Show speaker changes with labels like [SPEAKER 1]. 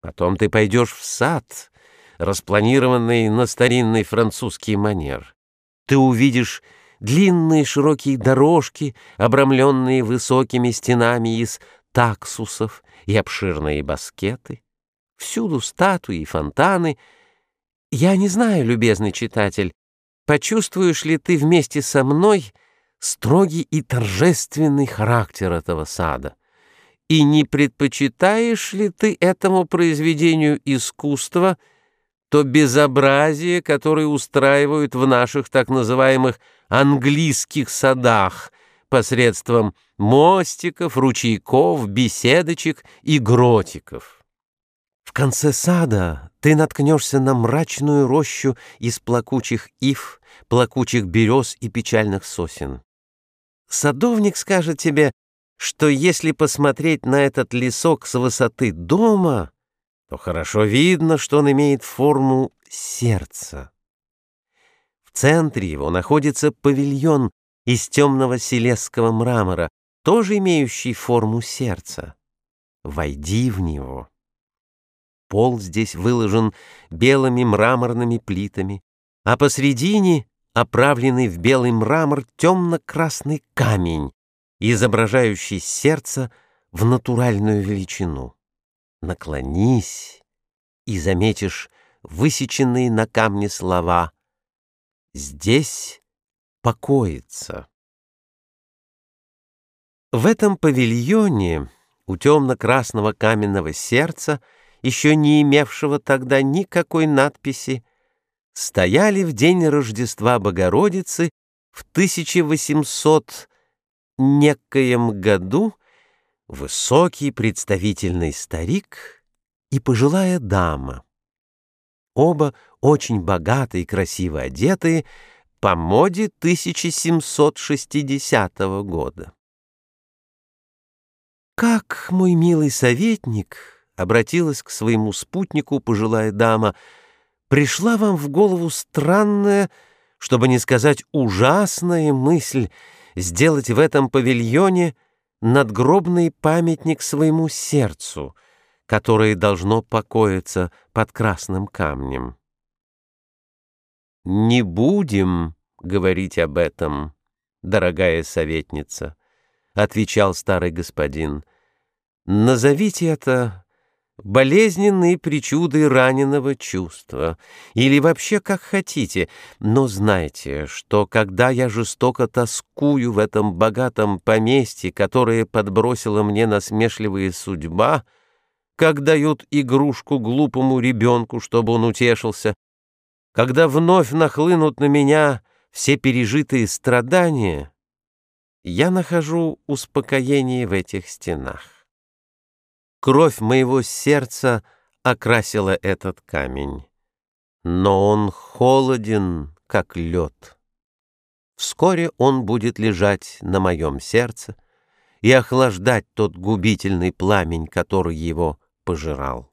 [SPEAKER 1] Потом ты пойдешь в сад, распланированный на старинный французский манер. Ты увидишь длинные широкие дорожки, обрамленные высокими стенами из таксусов и обширные баскеты. Всюду статуи и фонтаны. Я не знаю, любезный читатель, почувствуешь ли ты вместе со мной строгий и торжественный характер этого сада? И не предпочитаешь ли ты этому произведению искусства то безобразие, которое устраивают в наших так называемых английских садах посредством мостиков, ручейков, беседочек и гротиков? В конце сада ты наткнешься на мрачную рощу из плакучих ив, плакучих берез и печальных сосен. Садовник скажет тебе, что если посмотреть на этот лесок с высоты дома, то хорошо видно, что он имеет форму сердца. В центре его находится павильон из темного селесского мрамора, тоже имеющий форму сердца. Войди в него. Пол здесь выложен белыми мраморными плитами, а посредине, оправленный в белый мрамор, темно-красный камень, изображающий сердце в натуральную величину. Наклонись и заметишь высеченные на камне слова «Здесь покоится». В этом павильоне у темно-красного каменного сердца, еще не имевшего тогда никакой надписи, стояли в день Рождества Богородицы в 1800 некоем году высокий представительный старик и пожилая дама. Оба очень богатые и красиво одетые по моде 1760 года. «Как, мой милый советник, — обратилась к своему спутнику пожилая дама, — пришла вам в голову странная, чтобы не сказать ужасная мысль — сделать в этом павильоне надгробный памятник своему сердцу, которое должно покоиться под красным камнем. «Не будем говорить об этом, дорогая советница», — отвечал старый господин. «Назовите это болезненные причуды раненого чувства, или вообще как хотите, но знайте, что когда я жестоко тоскую в этом богатом поместье, которое подбросила мне насмешливая судьба, как дают игрушку глупому ребенку, чтобы он утешился, когда вновь нахлынут на меня все пережитые страдания, я нахожу успокоение в этих стенах. Кровь моего сердца окрасила этот камень, но он холоден, как лед. Вскоре он будет лежать на моем сердце и охлаждать тот губительный пламень, который его пожирал.